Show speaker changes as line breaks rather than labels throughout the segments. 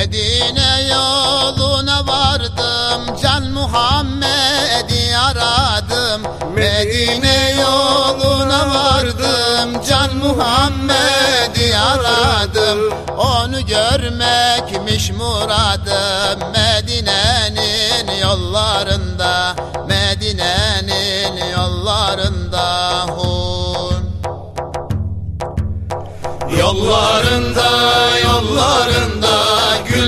Medine yoluna vardım Can Muhammed'i aradım. Medine yoluna vardım Can Muhammed'i aradım. Onu görmekmiş muradım Medine'nin yollarında Medine'nin yollarında. Hu.
Yollarında yollarında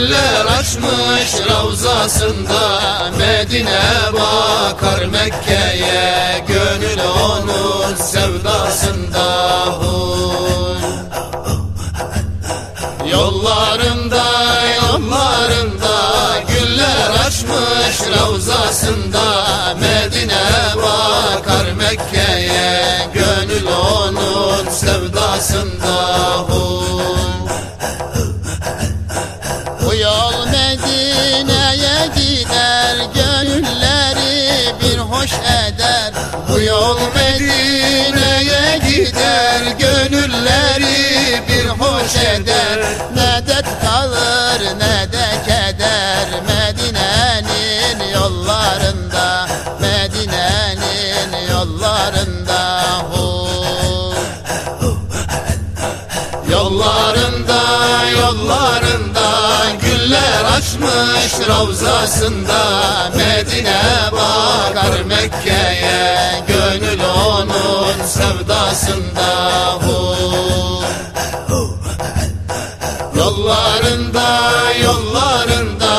güller açmış ravzasında Medine bakar Mekke'ye gönül onun sevdasında Huy. Yollarında yollarında güller açmış ravzasında Medine bakar Mekke'ye gönül onun sevdasında
Bu yol Medine'ye gider Gönülleri bir hoş eder Ne dert kalır ne de keder Medine'nin yollarında Medine'nin yollarında Hu.
Yollarında yollarında açmış ravzasında Medine bakar Mekke'ye gönül onun sevdasında Hu. Yollarında yollarında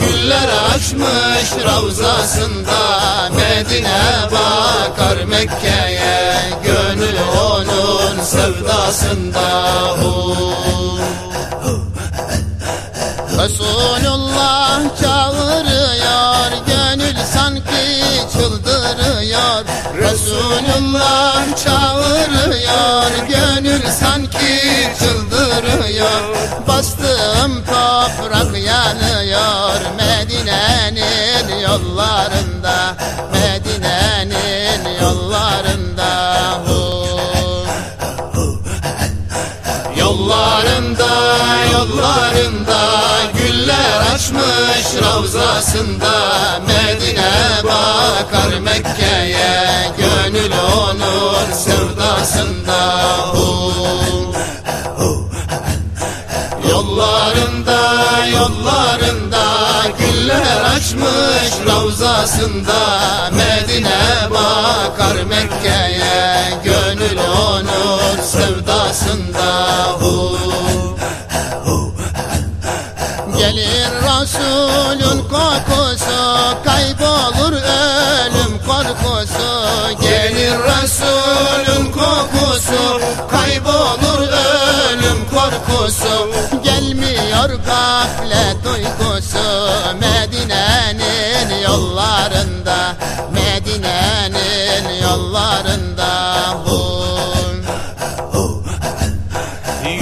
güller açmış ravzasında Medine bakar Mekke'ye gönül onun sevdasında Hu.
Resulullah çağırıyor Gönül sanki çıldırıyor. Resulullah çağırıyor Gönül sanki çıldırıyor. Bastığım toprak yanıyor Medine'nin yollarında
açmış ravzasında Medine bakar Mekke'ye gönül onun sevdasında. Yollarında yollarında güller açmış ravzasında Medine bakar Mekke'ye gönül onun sevdasında Hu.
Gelir Resulün kokusu Kaybolur ölüm korkusu.
Gelir Resulün kokusu Kaybolur ölüm korkusu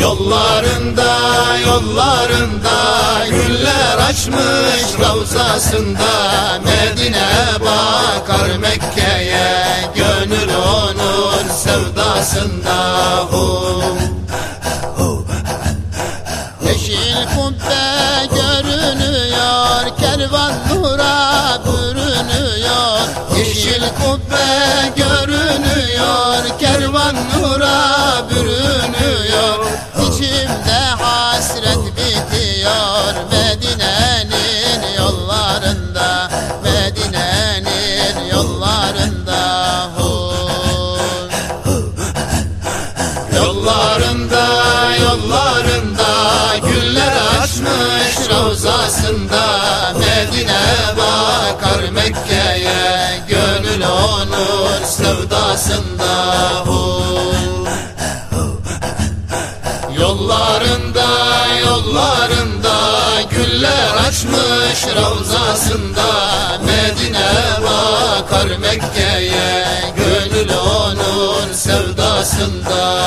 Yollarında yollarında
güller açmış ravzasında Medine bakar Mekke'ye gönül onun sevdasında. Hu.
Yeşil kubbe görünüyor Kervan nura bürünüyor. Yeşil kubbe görünüyor Yollarında yollarında
güller açmış Ravzasında Medine bakar Mekke'ye Gönül onun sevdasında hu. Yollarında yollarında güller açmış Ravzasında Medine bakar Mekke'ye Gönül onun sevdasında